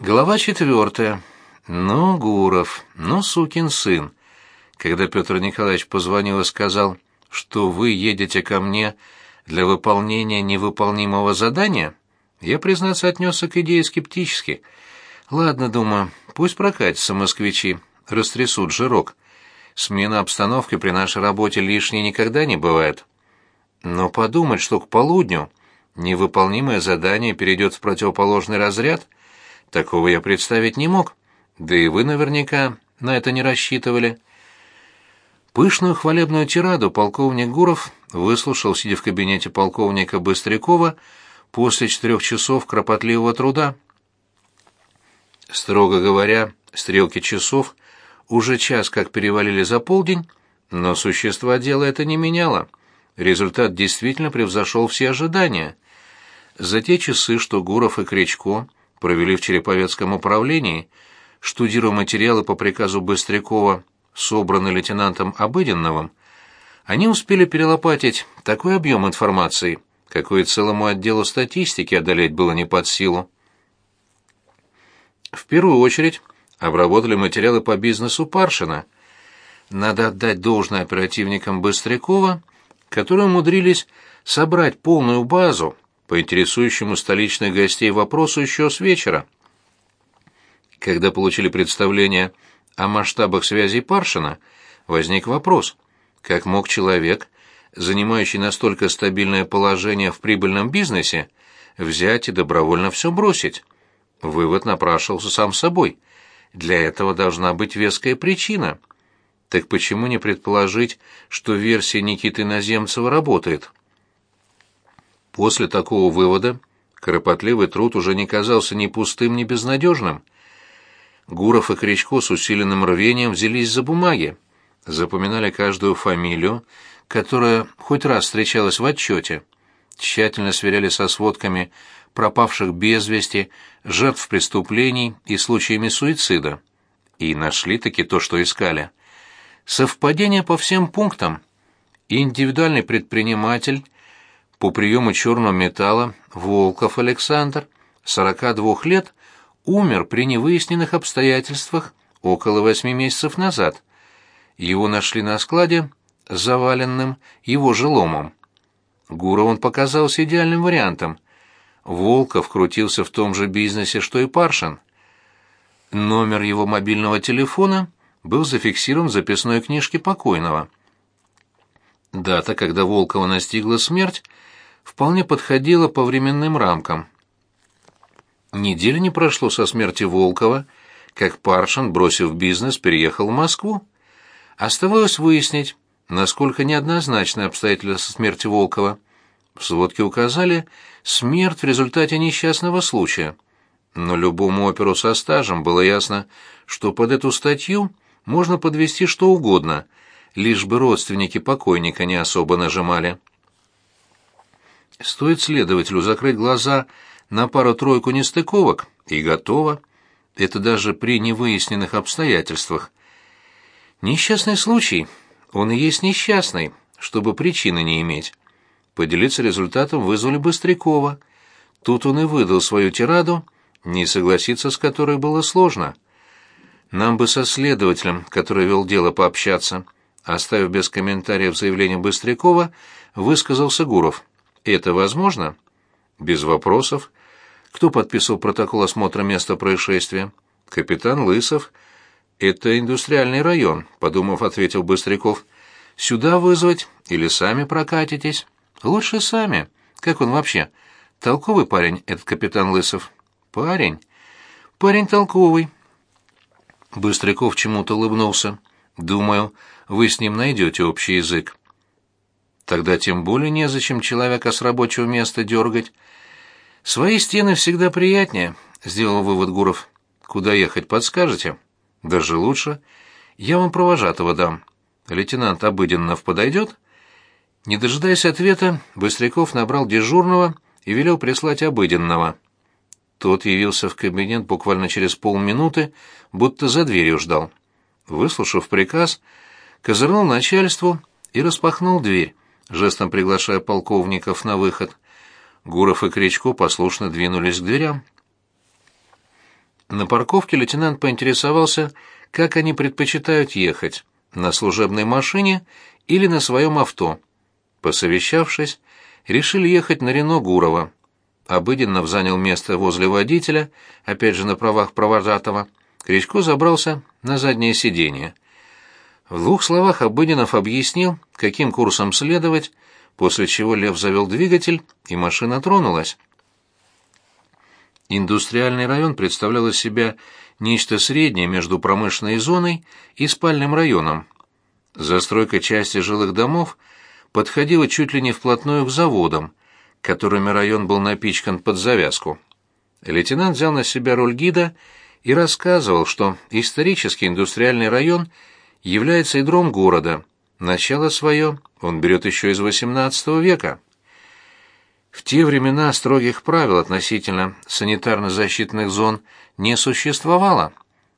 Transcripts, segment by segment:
Глава четвертая. Ну, Гуров, ну, сукин сын. Когда Петр Николаевич позвонил и сказал, что вы едете ко мне для выполнения невыполнимого задания, я, признаться, отнесся к идее скептически. Ладно, думаю, пусть прокатятся москвичи, растрясут жирок. Смена обстановки при нашей работе лишней никогда не бывает. Но подумать, что к полудню невыполнимое задание перейдет в противоположный разряд — Такого я представить не мог. Да и вы наверняка на это не рассчитывали. Пышную хвалебную тираду полковник Гуров выслушал, сидя в кабинете полковника Быстрякова после четырех часов кропотливого труда. Строго говоря, стрелки часов уже час как перевалили за полдень, но существо дела это не меняло. Результат действительно превзошел все ожидания. За те часы, что Гуров и Кричко провели в Череповецком управлении, штудируя материалы по приказу Быстрякова, собранные лейтенантом Обыденновым, они успели перелопатить такой объем информации, какой целому отделу статистики одолеть было не под силу. В первую очередь обработали материалы по бизнесу Паршина. Надо отдать должное оперативникам Быстрякова, которые умудрились собрать полную базу по интересующему столичных гостей вопросу еще с вечера. Когда получили представление о масштабах связи Паршина, возник вопрос, как мог человек, занимающий настолько стабильное положение в прибыльном бизнесе, взять и добровольно все бросить? Вывод напрашивался сам собой. Для этого должна быть веская причина. Так почему не предположить, что версия Никиты Наземцева работает? После такого вывода кропотливый труд уже не казался ни пустым, ни безнадежным. Гуров и Кричко с усиленным рвением взялись за бумаги, запоминали каждую фамилию, которая хоть раз встречалась в отчете, тщательно сверяли со сводками пропавших без вести, жертв преступлений и случаями суицида. И нашли-таки то, что искали. Совпадение по всем пунктам. Индивидуальный предприниматель – по приему черного металла Волков Александр, 42 лет, умер при невыясненных обстоятельствах около восьми месяцев назад. Его нашли на складе, заваленным его жиломом. ломом. Он показался идеальным вариантом. Волков крутился в том же бизнесе, что и Паршин. Номер его мобильного телефона был зафиксирован в записной книжке покойного. Дата, когда Волкова настигла смерть – вполне подходило по временным рамкам. Недели не прошло со смерти Волкова, как Паршин, бросив бизнес, переехал в Москву. Оставалось выяснить, насколько неоднозначны обстоятельства смерти Волкова. В сводке указали смерть в результате несчастного случая. Но любому оперу со стажем было ясно, что под эту статью можно подвести что угодно, лишь бы родственники покойника не особо нажимали. Стоит следователю закрыть глаза на пару-тройку нестыковок, и готово. Это даже при невыясненных обстоятельствах. Несчастный случай. Он и есть несчастный, чтобы причины не иметь. Поделиться результатом вызвали Быстрякова. Тут он и выдал свою тираду, не согласиться с которой было сложно. Нам бы со следователем, который вел дело, пообщаться. Оставив без комментариев заявление Быстрякова, высказался Гуров. Это возможно? Без вопросов. Кто подписал протокол осмотра места происшествия? Капитан Лысов. Это индустриальный район, подумав, ответил Быстряков. Сюда вызвать или сами прокатитесь? Лучше сами. Как он вообще? Толковый парень этот капитан Лысов. Парень. Парень толковый. Быстряков чему-то улыбнулся. Думаю, вы с ним найдете общий язык. Тогда тем более незачем человека с рабочего места дергать. Свои стены всегда приятнее, сделал вывод Гуров. Куда ехать, подскажете? Даже лучше. Я вам провожатого дам. Лейтенант Обыденнов подойдет?» Не дожидаясь ответа, Быстряков набрал дежурного и велел прислать Обыденного. Тот явился в кабинет буквально через полминуты, будто за дверью ждал. Выслушав приказ, козырнул начальству и распахнул дверь жестом приглашая полковников на выход. Гуров и Кричко послушно двинулись к дверям. На парковке лейтенант поинтересовался, как они предпочитают ехать — на служебной машине или на своем авто. Посовещавшись, решили ехать на Рено Гурова. Обыденнов занял место возле водителя, опять же на правах провожатого. Кричко забрался на заднее сиденье — в двух словах Обыденов объяснил, каким курсом следовать, после чего Лев завел двигатель, и машина тронулась. Индустриальный район представлял из себя нечто среднее между промышленной зоной и спальным районом. Застройка части жилых домов подходила чуть ли не вплотную к заводам, которыми район был напичкан под завязку. Лейтенант взял на себя роль гида и рассказывал, что исторический индустриальный район – является ядром города. Начало свое он берет еще из XVIII века. В те времена строгих правил относительно санитарно-защитных зон не существовало.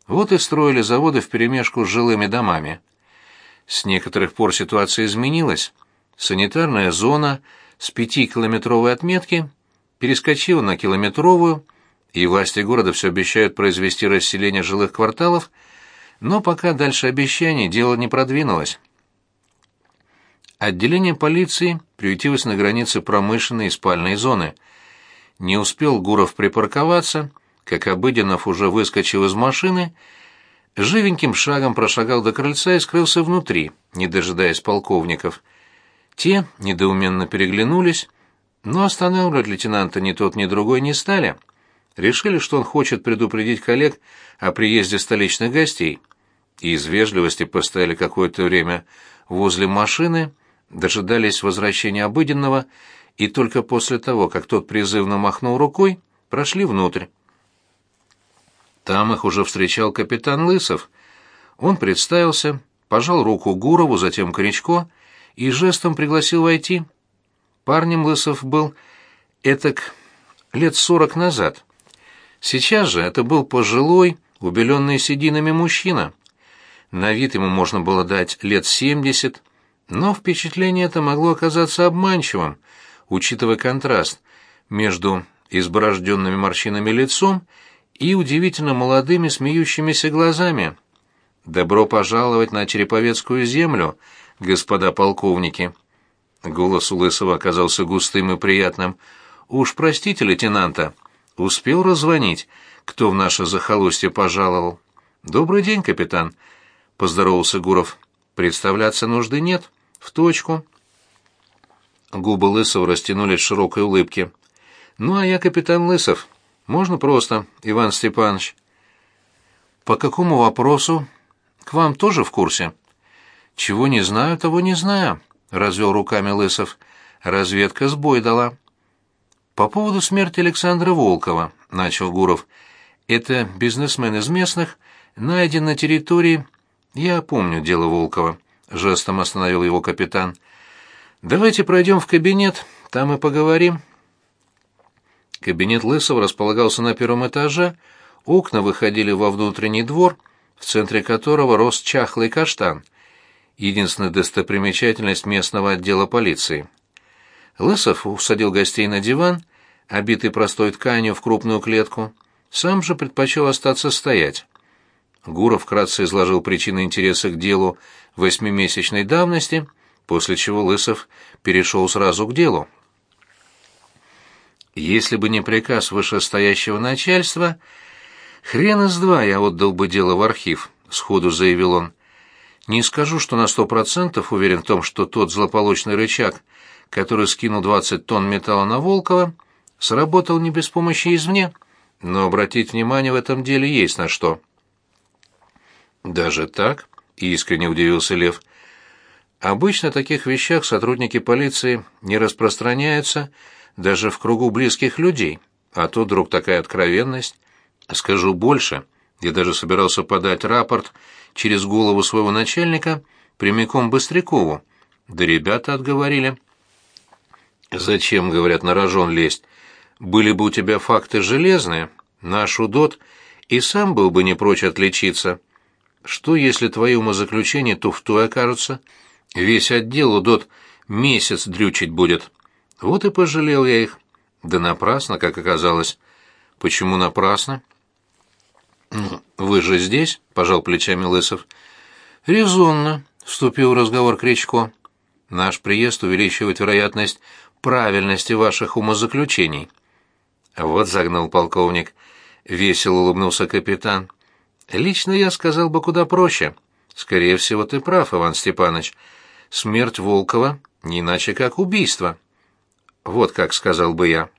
Вот и строили заводы вперемешку с жилыми домами. С некоторых пор ситуация изменилась. Санитарная зона с пятикилометровой отметки перескочила на километровую, и власти города все обещают произвести расселение жилых кварталов – но пока дальше обещаний дело не продвинулось. Отделение полиции приютилось на границе промышленной и спальной зоны. Не успел Гуров припарковаться, как Обыденов уже выскочил из машины, живеньким шагом прошагал до крыльца и скрылся внутри, не дожидаясь полковников. Те недоуменно переглянулись, но останавливать лейтенанта ни тот, ни другой не стали. Решили, что он хочет предупредить коллег о приезде столичных гостей и из вежливости постояли какое-то время возле машины, дожидались возвращения обыденного и только после того, как тот призывно махнул рукой, прошли внутрь. Там их уже встречал капитан Лысов. Он представился, пожал руку Гурову, затем Коричко и жестом пригласил войти. Парнем Лысов был этак лет сорок назад. Сейчас же это был пожилой, убеленный сединами мужчина — на вид ему можно было дать лет семьдесят, но впечатление это могло оказаться обманчивым, учитывая контраст между изборожденными морщинами лицом и удивительно молодыми смеющимися глазами. «Добро пожаловать на Череповецкую землю, господа полковники!» Голос у Лысого оказался густым и приятным. «Уж простите лейтенанта, успел раззвонить, кто в наше захолустье пожаловал. Добрый день, капитан!» поздоровался Гуров. Представляться нужды нет. В точку. Губы Лысова растянулись в широкой улыбке. Ну а я капитан Лысов. Можно просто, Иван Степанович. По какому вопросу? К вам тоже в курсе? Чего не знаю, того не знаю, развел руками Лысов. Разведка сбой дала. По поводу смерти Александра Волкова, начал Гуров. Это бизнесмен из местных, найден на территории «Я помню дело Волкова», — жестом остановил его капитан. «Давайте пройдем в кабинет, там и поговорим». Кабинет Лысова располагался на первом этаже, окна выходили во внутренний двор, в центре которого рос чахлый каштан, единственная достопримечательность местного отдела полиции. Лысов усадил гостей на диван, обитый простой тканью в крупную клетку, сам же предпочел остаться стоять. Гуров вкратце изложил причины интереса к делу восьмимесячной давности, после чего Лысов перешел сразу к делу. Если бы не приказ вышестоящего начальства, хрен из два я отдал бы дело в архив, сходу заявил он. Не скажу, что на сто процентов уверен в том, что тот злополучный рычаг, который скинул 20 тонн металла на Волкова, сработал не без помощи извне, но обратить внимание в этом деле есть на что. Даже так? Искренне удивился Лев. Обычно о таких вещах сотрудники полиции не распространяются даже в кругу близких людей, а тут вдруг такая откровенность. Скажу больше, я даже собирался подать рапорт через голову своего начальника прямиком Быстрякову, да ребята отговорили. Зачем, говорят, на рожон лезть? Были бы у тебя факты железные, наш удот и сам был бы не прочь отличиться. Что, если твои умозаключения туфтой окажутся? Весь отдел дот месяц дрючить будет. Вот и пожалел я их. Да напрасно, как оказалось. Почему напрасно? Ну, «Вы же здесь?» — пожал плечами Лысов. «Резонно», — вступил в разговор Кричко. «Наш приезд увеличивает вероятность правильности ваших умозаключений». «Вот загнал полковник», — весело улыбнулся капитан. Лично я сказал бы куда проще. Скорее всего, ты прав, Иван Степанович. Смерть Волкова не иначе как убийство. Вот как сказал бы я.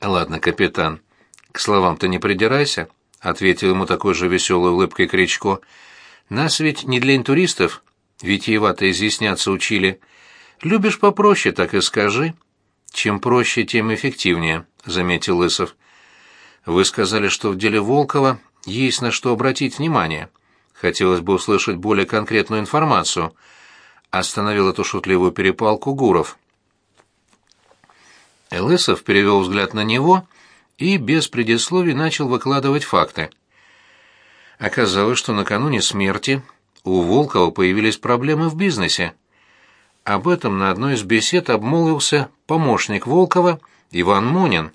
Ладно, капитан, к словам-то не придирайся, ответил ему такой же веселой улыбкой Кричко. Нас ведь не для интуристов, витиевато изъясняться учили. Любишь попроще, так и скажи. Чем проще, тем эффективнее, заметил Лысов. Вы сказали, что в деле Волкова есть на что обратить внимание. Хотелось бы услышать более конкретную информацию. Остановил эту шутливую перепалку Гуров. Элысов перевел взгляд на него и без предисловий начал выкладывать факты. Оказалось, что накануне смерти у Волкова появились проблемы в бизнесе. Об этом на одной из бесед обмолвился помощник Волкова Иван Мунин.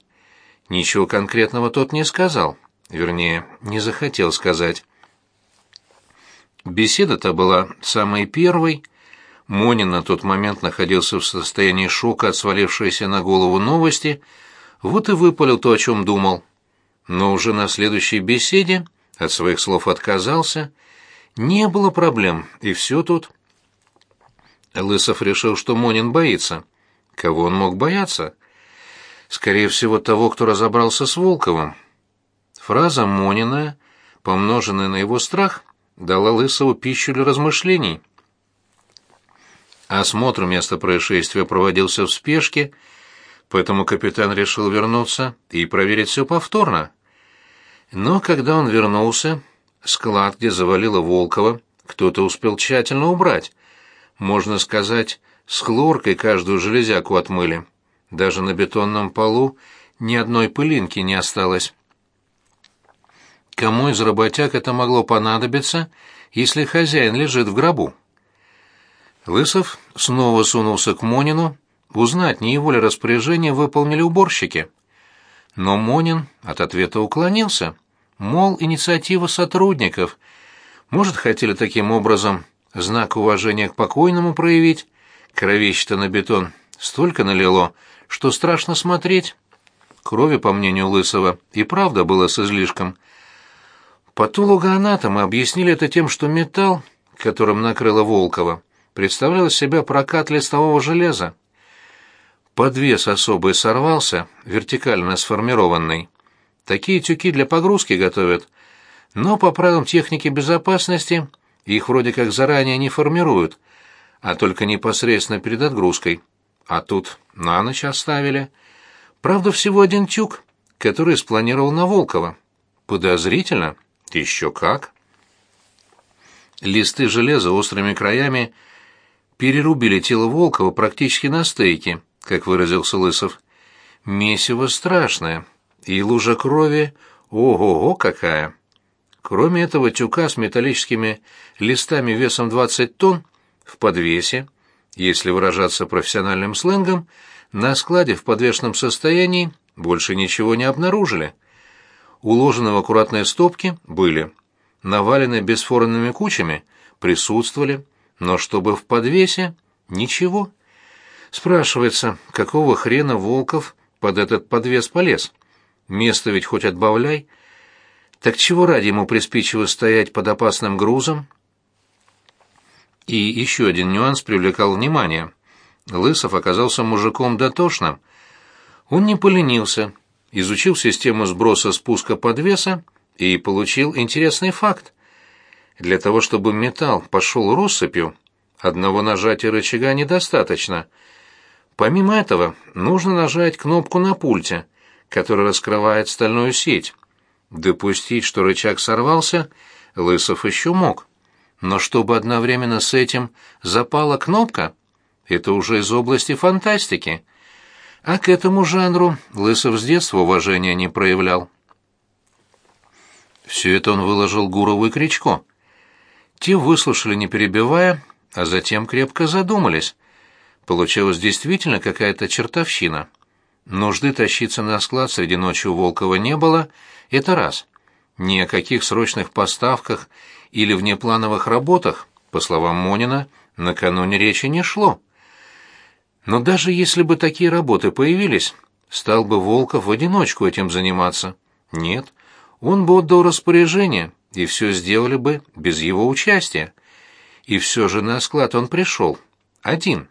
Ничего конкретного тот не сказал. Вернее, не захотел сказать. Беседа-то была самой первой. Монин на тот момент находился в состоянии шока от свалившейся на голову новости, вот и выпалил то, о чем думал. Но уже на следующей беседе от своих слов отказался. Не было проблем, и все тут. Лысов решил, что Монин боится. Кого он мог бояться? Скорее всего, того, кто разобрался с Волковым. Фраза Монина, помноженная на его страх, дала Лысову пищу для размышлений. Осмотр места происшествия проводился в спешке, поэтому капитан решил вернуться и проверить все повторно. Но когда он вернулся, склад, где завалило Волкова, кто-то успел тщательно убрать. Можно сказать, с хлоркой каждую железяку отмыли. Даже на бетонном полу ни одной пылинки не осталось. Кому из работяг это могло понадобиться, если хозяин лежит в гробу? Лысов снова сунулся к Монину, узнать, не его ли распоряжение выполнили уборщики. Но Монин от ответа уклонился, мол, инициатива сотрудников. Может, хотели таким образом знак уважения к покойному проявить? Кровище-то на бетон столько налило, что страшно смотреть. Крови, по мнению Лысова, и правда было с излишком — Патологоанатомы объяснили это тем, что металл, которым накрыло Волкова, представлял из себя прокат листового железа. Подвес особый сорвался, вертикально сформированный. Такие тюки для погрузки готовят, но по правилам техники безопасности их вроде как заранее не формируют, а только непосредственно перед отгрузкой. А тут на ночь оставили. Правда, всего один тюк, который спланировал на Волкова. Подозрительно. Еще как. Листы железа острыми краями перерубили тело Волкова практически на стейки, как выразился Лысов. Месиво страшное, и лужа крови ого-го какая. Кроме этого тюка с металлическими листами весом 20 тонн в подвесе, если выражаться профессиональным сленгом, на складе в подвешенном состоянии больше ничего не обнаружили – уложены в аккуратные стопки, были. Навалены бесформенными кучами, присутствовали, но чтобы в подвесе — ничего. Спрашивается, какого хрена Волков под этот подвес полез? Место ведь хоть отбавляй. Так чего ради ему приспичиво стоять под опасным грузом? И еще один нюанс привлекал внимание. Лысов оказался мужиком дотошным. Он не поленился — изучил систему сброса спуска подвеса и получил интересный факт. Для того, чтобы металл пошел россыпью, одного нажатия рычага недостаточно. Помимо этого, нужно нажать кнопку на пульте, которая раскрывает стальную сеть. Допустить, что рычаг сорвался, Лысов еще мог. Но чтобы одновременно с этим запала кнопка, это уже из области фантастики – а к этому жанру Лысов с детства уважения не проявлял. Все это он выложил Гурову и Кричко. Те выслушали, не перебивая, а затем крепко задумались. Получилась действительно какая-то чертовщина. Нужды тащиться на склад среди ночи у Волкова не было, это раз. Ни о каких срочных поставках или внеплановых работах, по словам Монина, накануне речи не шло. Но даже если бы такие работы появились, стал бы Волков в одиночку этим заниматься. Нет, он бы отдал распоряжение, и все сделали бы без его участия. И все же на склад он пришел. Один.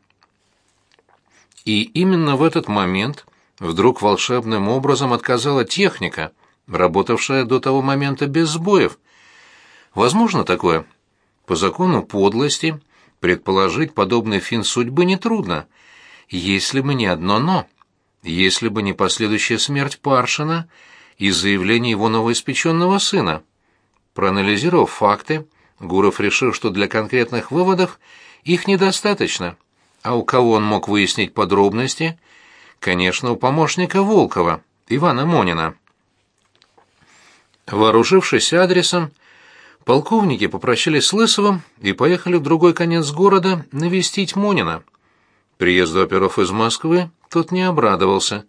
И именно в этот момент вдруг волшебным образом отказала техника, работавшая до того момента без сбоев. Возможно такое? По закону подлости предположить подобный фин судьбы нетрудно, если бы не одно «но», если бы не последующая смерть Паршина и заявление его новоиспеченного сына. Проанализировав факты, Гуров решил, что для конкретных выводов их недостаточно. А у кого он мог выяснить подробности? Конечно, у помощника Волкова, Ивана Монина. Вооружившись адресом, полковники попрощались с Лысовым и поехали в другой конец города навестить Монина. Приезду оперов из Москвы тот не обрадовался.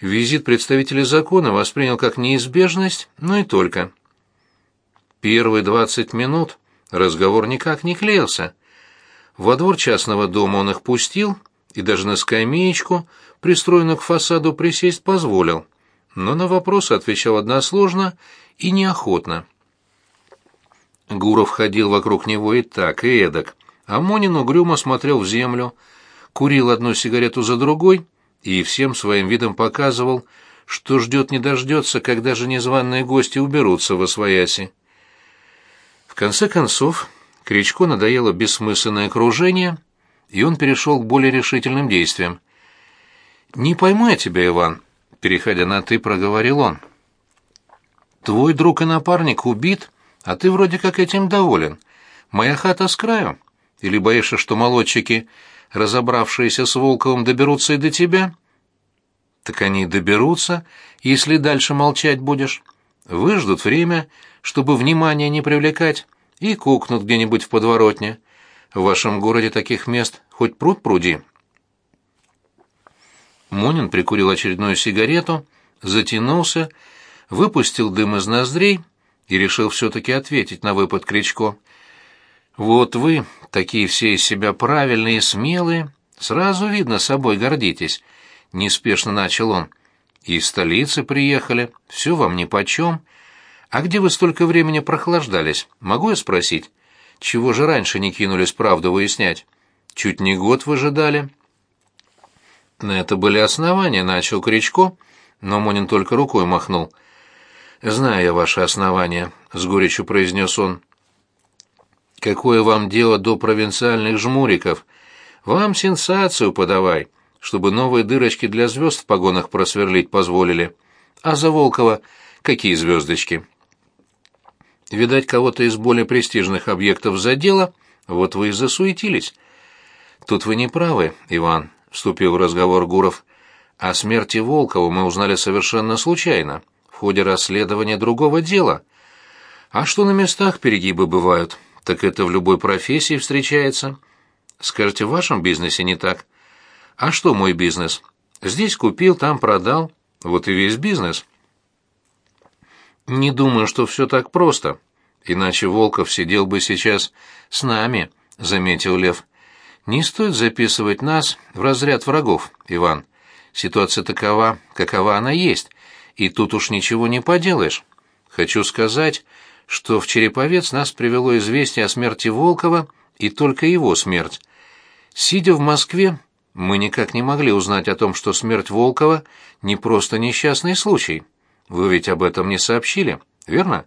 Визит представителей закона воспринял как неизбежность, но и только. Первые двадцать минут разговор никак не клеился. Во двор частного дома он их пустил и даже на скамеечку, пристроенную к фасаду, присесть позволил, но на вопросы отвечал односложно и неохотно. Гуров ходил вокруг него и так, и эдак, а Монин угрюмо смотрел в землю — курил одну сигарету за другой и всем своим видом показывал, что ждет не дождется, когда же незваные гости уберутся во свояси. В конце концов, Кричко надоело бессмысленное окружение, и он перешел к более решительным действиям. «Не пойму я тебя, Иван», — переходя на «ты», проговорил он. «Твой друг и напарник убит, а ты вроде как этим доволен. Моя хата с краю. Или боишься, что молодчики разобравшиеся с Волковым, доберутся и до тебя?» «Так они доберутся, если дальше молчать будешь. Выждут время, чтобы внимание не привлекать, и кукнут где-нибудь в подворотне. В вашем городе таких мест хоть пруд пруди». Монин прикурил очередную сигарету, затянулся, выпустил дым из ноздрей и решил все-таки ответить на выпад Кричко. «Вот вы, такие все из себя правильные и смелые, сразу видно, собой гордитесь», — неспешно начал он. «Из столицы приехали, все вам нипочем. А где вы столько времени прохлаждались, могу я спросить? Чего же раньше не кинулись правду выяснять? Чуть не год выжидали». На это были основания, начал Кричко, но Монин только рукой махнул. «Знаю я ваши основания», — с горечью произнес он. Какое вам дело до провинциальных жмуриков? Вам сенсацию подавай, чтобы новые дырочки для звезд в погонах просверлить позволили. А за Волкова какие звездочки? Видать, кого-то из более престижных объектов задело, вот вы и засуетились. Тут вы не правы, Иван, вступил в разговор Гуров. О смерти Волкова мы узнали совершенно случайно, в ходе расследования другого дела. А что на местах перегибы бывают? так это в любой профессии встречается. Скажите, в вашем бизнесе не так? А что мой бизнес? Здесь купил, там продал, вот и весь бизнес. Не думаю, что все так просто, иначе Волков сидел бы сейчас с нами, заметил Лев. Не стоит записывать нас в разряд врагов, Иван. Ситуация такова, какова она есть, и тут уж ничего не поделаешь. Хочу сказать, что в Череповец нас привело известие о смерти Волкова и только его смерть. Сидя в Москве, мы никак не могли узнать о том, что смерть Волкова не просто несчастный случай. Вы ведь об этом не сообщили, верно?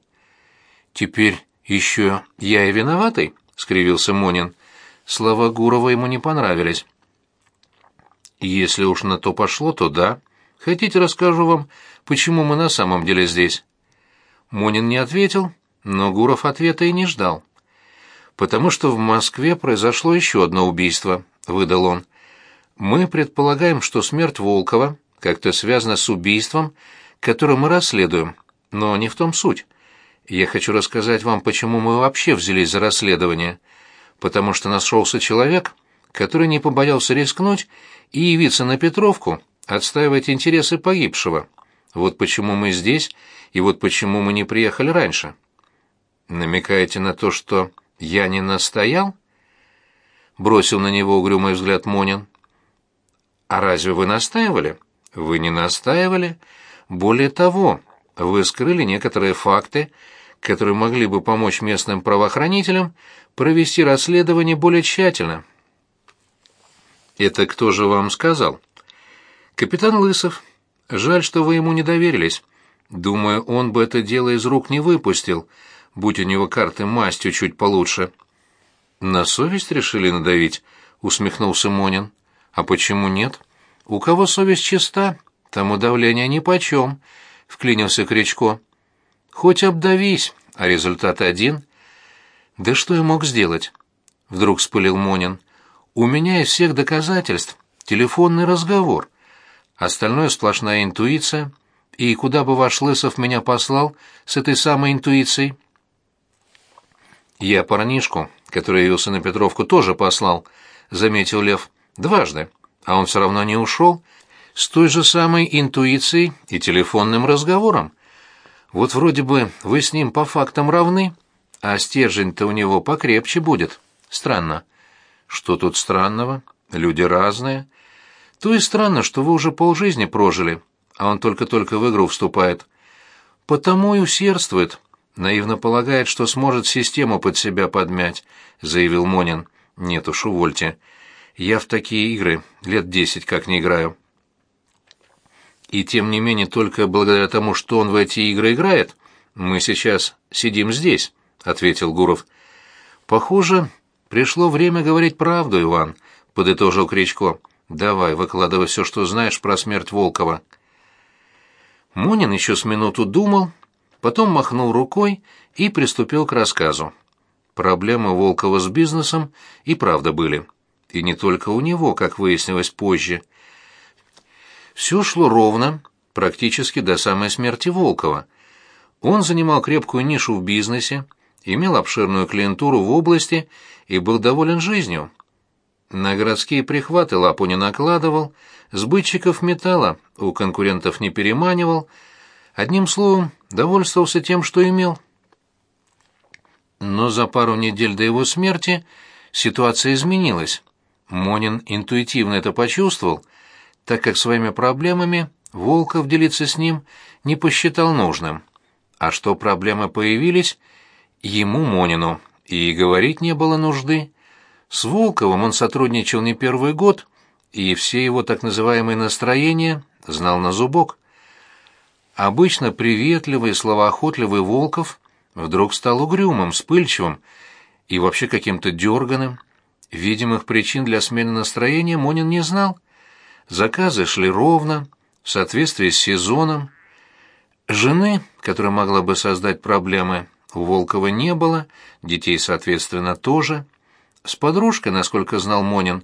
Теперь еще я и виноватый, скривился Монин. Слова Гурова ему не понравились. Если уж на то пошло, то да. Хотите, расскажу вам, почему мы на самом деле здесь? Монин не ответил, но Гуров ответа и не ждал. «Потому что в Москве произошло еще одно убийство», — выдал он. «Мы предполагаем, что смерть Волкова как-то связана с убийством, которое мы расследуем, но не в том суть. Я хочу рассказать вам, почему мы вообще взялись за расследование. Потому что нашелся человек, который не побоялся рискнуть и явиться на Петровку, отстаивать интересы погибшего. Вот почему мы здесь, и вот почему мы не приехали раньше» намекаете на то, что я не настоял? Бросил на него угрюмый взгляд Монин. А разве вы настаивали? Вы не настаивали. Более того, вы скрыли некоторые факты, которые могли бы помочь местным правоохранителям провести расследование более тщательно. Это кто же вам сказал? Капитан Лысов. Жаль, что вы ему не доверились. Думаю, он бы это дело из рук не выпустил будь у него карты мастью чуть получше. На совесть решили надавить, усмехнулся Монин. А почему нет? У кого совесть чиста, тому давление нипочем, вклинился Кричко. Хоть обдавись, а результат один. Да что я мог сделать? Вдруг вспылил Монин. У меня из всех доказательств телефонный разговор. Остальное сплошная интуиция. И куда бы ваш Лысов меня послал с этой самой интуицией? «Я парнишку, который явился на Петровку, тоже послал», — заметил Лев. «Дважды. А он все равно не ушел. С той же самой интуицией и телефонным разговором. Вот вроде бы вы с ним по фактам равны, а стержень-то у него покрепче будет. Странно». «Что тут странного? Люди разные. То и странно, что вы уже полжизни прожили, а он только-только в игру вступает. Потому и усердствует, наивно полагает, что сможет систему под себя подмять», — заявил Монин. «Нет уж, увольте. Я в такие игры лет десять как не играю». И тем не менее, только благодаря тому, что он в эти игры играет, мы сейчас сидим здесь, ответил Гуров. Похоже, пришло время говорить правду, Иван, подытожил Кричко. Давай, выкладывай все, что знаешь про смерть Волкова. Монин еще с минуту думал, потом махнул рукой и приступил к рассказу. Проблемы Волкова с бизнесом и правда были. И не только у него, как выяснилось позже. Все шло ровно, практически до самой смерти Волкова. Он занимал крепкую нишу в бизнесе, имел обширную клиентуру в области и был доволен жизнью. На городские прихваты лапу не накладывал, сбытчиков металла у конкурентов не переманивал – Одним словом, довольствовался тем, что имел. Но за пару недель до его смерти ситуация изменилась. Монин интуитивно это почувствовал, так как своими проблемами Волков делиться с ним не посчитал нужным. А что проблемы появились, ему, Монину, и говорить не было нужды. С Волковым он сотрудничал не первый год, и все его так называемые настроения знал на зубок обычно приветливый и словоохотливый Волков вдруг стал угрюмым, вспыльчивым и вообще каким-то дерганым. Видимых причин для смены настроения Монин не знал. Заказы шли ровно, в соответствии с сезоном. Жены, которая могла бы создать проблемы, у Волкова не было, детей, соответственно, тоже. С подружкой, насколько знал Монин,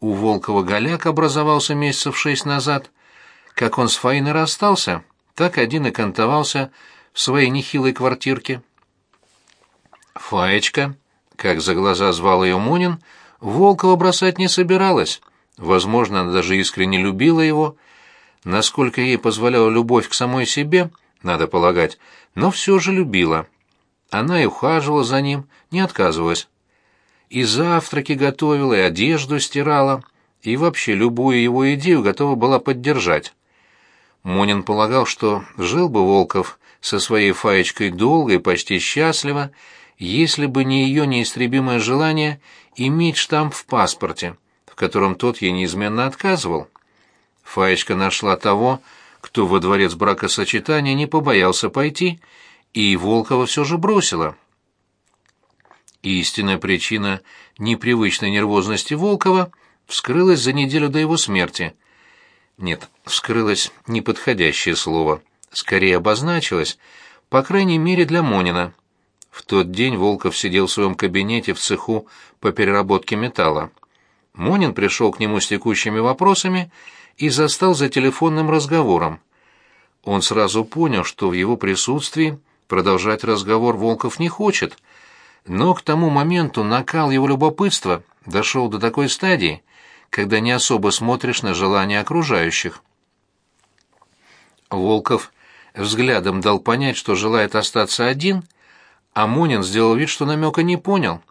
у Волкова голяк образовался месяцев шесть назад. Как он с Фаиной расстался, так один и кантовался в своей нехилой квартирке. Фаечка, как за глаза звал ее Мунин, Волкова бросать не собиралась. Возможно, она даже искренне любила его. Насколько ей позволяла любовь к самой себе, надо полагать, но все же любила. Она и ухаживала за ним, не отказываясь. И завтраки готовила, и одежду стирала, и вообще любую его идею готова была поддержать. Монин полагал, что жил бы Волков со своей Фаечкой долго и почти счастливо, если бы не ее неистребимое желание иметь штамп в паспорте, в котором тот ей неизменно отказывал. Фаечка нашла того, кто во дворец бракосочетания не побоялся пойти, и Волкова все же бросила. Истинная причина непривычной нервозности Волкова вскрылась за неделю до его смерти – нет, вскрылось неподходящее слово. Скорее обозначилось, по крайней мере для Монина. В тот день Волков сидел в своем кабинете в цеху по переработке металла. Монин пришел к нему с текущими вопросами и застал за телефонным разговором. Он сразу понял, что в его присутствии продолжать разговор Волков не хочет, но к тому моменту накал его любопытства дошел до такой стадии, когда не особо смотришь на желания окружающих. Волков взглядом дал понять, что желает остаться один, а Монин сделал вид, что намека не понял.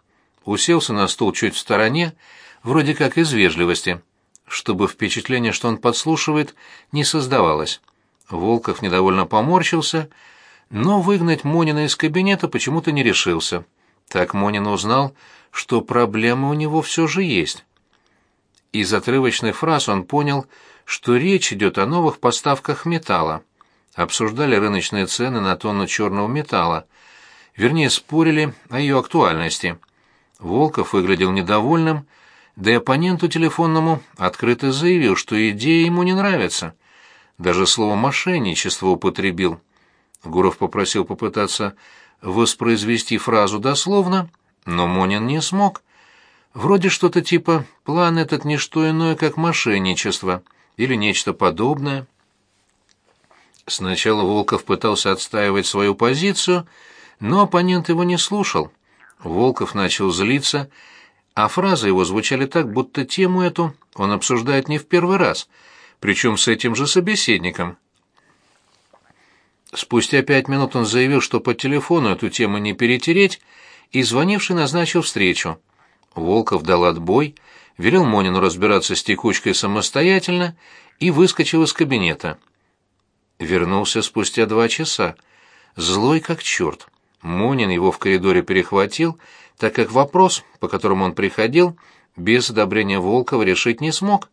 Уселся на стул чуть в стороне, вроде как из вежливости, чтобы впечатление, что он подслушивает, не создавалось. Волков недовольно поморщился, но выгнать Монина из кабинета почему-то не решился. Так Монин узнал, что проблемы у него все же есть. Из отрывочных фраз он понял, что речь идет о новых поставках металла. Обсуждали рыночные цены на тонну черного металла. Вернее, спорили о ее актуальности. Волков выглядел недовольным, да и оппоненту телефонному открыто заявил, что идея ему не нравится. Даже слово «мошенничество» употребил. Гуров попросил попытаться воспроизвести фразу дословно, но Монин не смог — Вроде что-то типа «план этот не что иное, как мошенничество» или нечто подобное. Сначала Волков пытался отстаивать свою позицию, но оппонент его не слушал. Волков начал злиться, а фразы его звучали так, будто тему эту он обсуждает не в первый раз, причем с этим же собеседником. Спустя пять минут он заявил, что по телефону эту тему не перетереть, и звонивший назначил встречу. Волков дал отбой, велел Монину разбираться с текучкой самостоятельно и выскочил из кабинета. Вернулся спустя два часа. Злой как черт. Монин его в коридоре перехватил, так как вопрос, по которому он приходил, без одобрения Волкова решить не смог.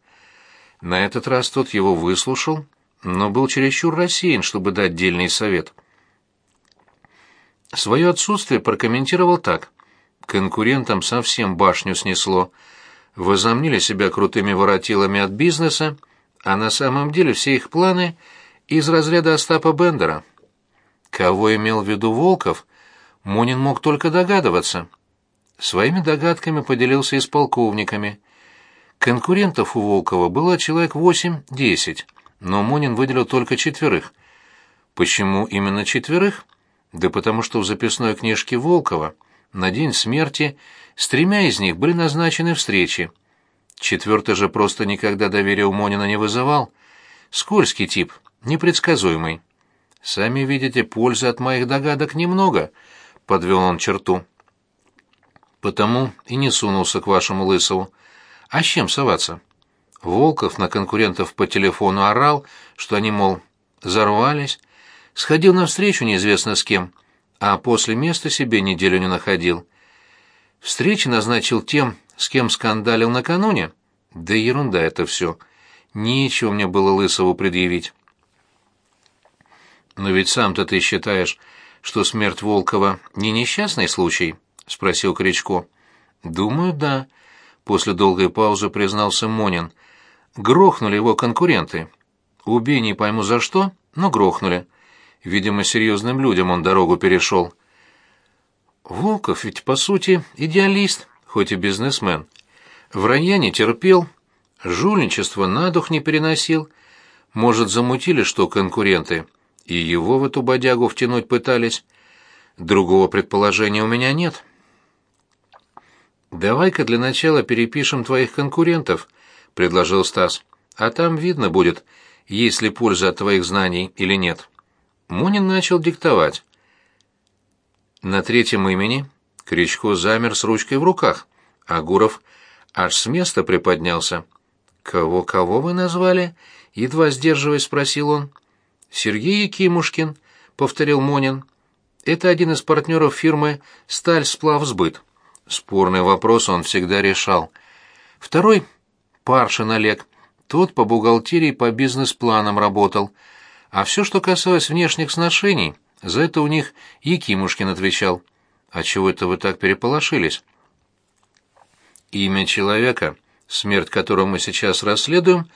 На этот раз тот его выслушал, но был чересчур рассеян, чтобы дать дельный совет. Свое отсутствие прокомментировал так конкурентам совсем башню снесло. Возомнили себя крутыми воротилами от бизнеса, а на самом деле все их планы из разряда Остапа Бендера. Кого имел в виду Волков, Мунин мог только догадываться. Своими догадками поделился и с полковниками. Конкурентов у Волкова было человек 8-10, но Мунин выделил только четверых. Почему именно четверых? Да потому что в записной книжке Волкова – на день смерти с тремя из них были назначены встречи. Четвертый же просто никогда доверия у Монина не вызывал. Скользкий тип, непредсказуемый. «Сами видите, пользы от моих догадок немного», — подвел он черту. «Потому и не сунулся к вашему лысову. А с чем соваться?» Волков на конкурентов по телефону орал, что они, мол, взорвались. Сходил навстречу неизвестно с кем — а после места себе неделю не находил. Встречи назначил тем, с кем скандалил накануне. Да ерунда это все. Нечего мне было Лысову предъявить. «Но ведь сам-то ты считаешь, что смерть Волкова не несчастный случай?» — спросил Кричко. «Думаю, да», — после долгой паузы признался Монин. «Грохнули его конкуренты. Убей, не пойму за что, но грохнули. Видимо, серьезным людям он дорогу перешел. Волков ведь, по сути, идеалист, хоть и бизнесмен. Вранья не терпел, жульничество на дух не переносил. Может, замутили что конкуренты, и его в эту бодягу втянуть пытались. Другого предположения у меня нет. «Давай-ка для начала перепишем твоих конкурентов», — предложил Стас. «А там видно будет, есть ли польза от твоих знаний или нет». Мунин начал диктовать. На третьем имени Кричко замер с ручкой в руках, а Гуров аж с места приподнялся. «Кого-кого вы назвали?» — едва сдерживаясь спросил он. «Сергей Якимушкин», — повторил Монин. «Это один из партнеров фирмы Сталь-сплав-сбыт. Спорный вопрос он всегда решал. Второй — Паршин Олег. Тот по бухгалтерии по бизнес-планам работал — а все, что касалось внешних сношений, за это у них Якимушкин отвечал. «А чего это вы так переполошились?» «Имя человека, смерть которого мы сейчас расследуем,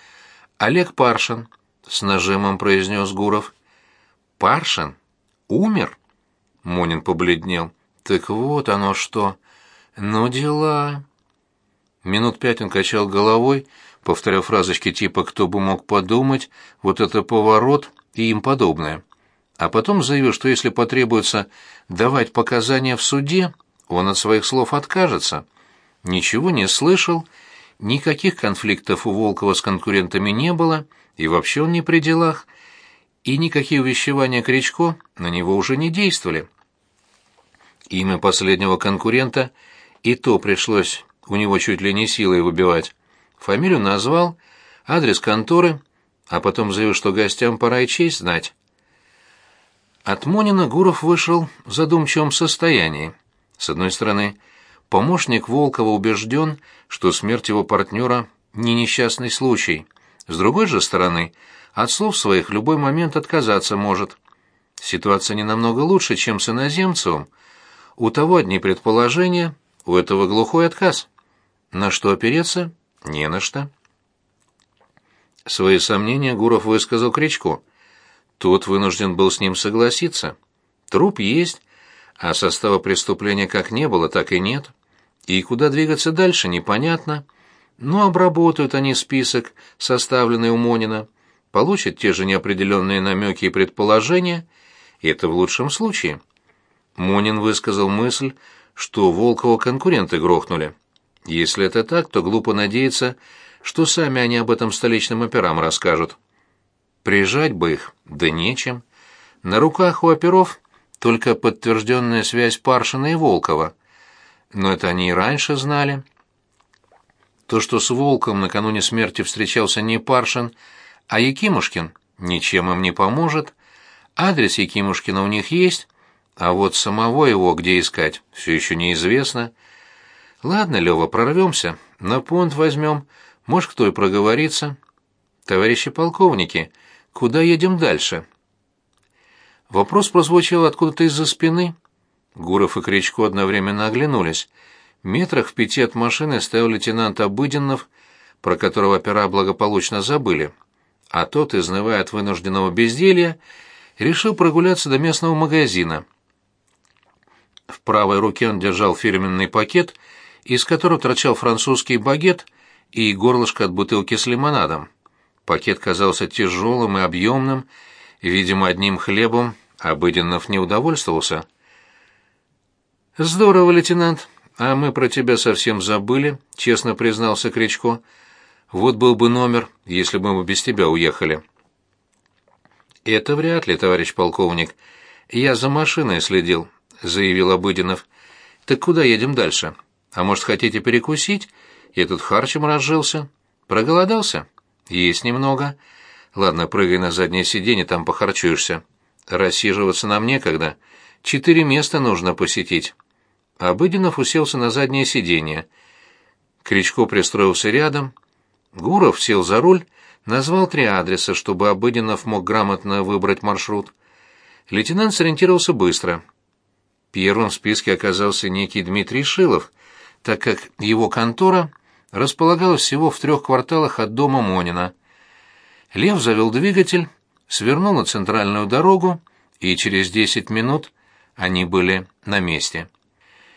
Олег Паршин», — с нажимом произнес Гуров. «Паршин? Умер?» Монин побледнел. «Так вот оно что! Ну дела!» Минут пять он качал головой, повторяя фразочки типа «Кто бы мог подумать?», «Вот это поворот!» и им подобное. А потом заявил, что если потребуется давать показания в суде, он от своих слов откажется. Ничего не слышал, никаких конфликтов у Волкова с конкурентами не было, и вообще он не при делах, и никакие увещевания Кричко на него уже не действовали. Имя последнего конкурента и то пришлось у него чуть ли не силой выбивать. Фамилию назвал, адрес конторы — а потом заявил, что гостям пора и честь знать. От Монина Гуров вышел в задумчивом состоянии. С одной стороны, помощник Волкова убежден, что смерть его партнера не несчастный случай. С другой же стороны, от слов своих любой момент отказаться может. Ситуация не намного лучше, чем с иноземцевым. У того одни предположения, у этого глухой отказ. На что опереться? Не на что. Свои сомнения Гуров высказал Кричко. Тот вынужден был с ним согласиться. Труп есть, а состава преступления как не было, так и нет. И куда двигаться дальше, непонятно. Но обработают они список, составленный у Монина, получат те же неопределенные намеки и предположения, и это в лучшем случае. Монин высказал мысль, что Волкова конкуренты грохнули. Если это так, то глупо надеяться, что сами они об этом столичным операм расскажут. Прижать бы их, да нечем. На руках у оперов только подтвержденная связь Паршина и Волкова. Но это они и раньше знали. То, что с Волком накануне смерти встречался не Паршин, а Якимушкин, ничем им не поможет. Адрес Якимушкина у них есть, а вот самого его где искать, все еще неизвестно. Ладно, Лева, прорвемся, на понт возьмем, — может, кто и проговорится. Товарищи полковники, куда едем дальше? Вопрос прозвучал откуда-то из-за спины. Гуров и Кричко одновременно оглянулись. Метрах в пяти от машины стоял лейтенант Обыденнов, про которого опера благополучно забыли. А тот, изнывая от вынужденного безделья, решил прогуляться до местного магазина. В правой руке он держал фирменный пакет, из которого торчал французский багет — и горлышко от бутылки с лимонадом. Пакет казался тяжелым и объемным, видимо, одним хлебом Обыденнов не удовольствовался. «Здорово, лейтенант, а мы про тебя совсем забыли», — честно признался Кричко. «Вот был бы номер, если бы мы без тебя уехали». «Это вряд ли, товарищ полковник. Я за машиной следил», — заявил Обыденов. «Так куда едем дальше? А может, хотите перекусить?» Этот харчем разжился. Проголодался? Есть немного. Ладно, прыгай на заднее сиденье, там похарчуешься. Рассиживаться нам некогда. Четыре места нужно посетить. Обыденнов уселся на заднее сиденье. Кричко пристроился рядом. Гуров сел за руль, назвал три адреса, чтобы Обыденов мог грамотно выбрать маршрут. Лейтенант сориентировался быстро. Первым в списке оказался некий Дмитрий Шилов — так как его контора располагалась всего в трех кварталах от дома Монина. Лев завел двигатель, свернул на центральную дорогу, и через десять минут они были на месте.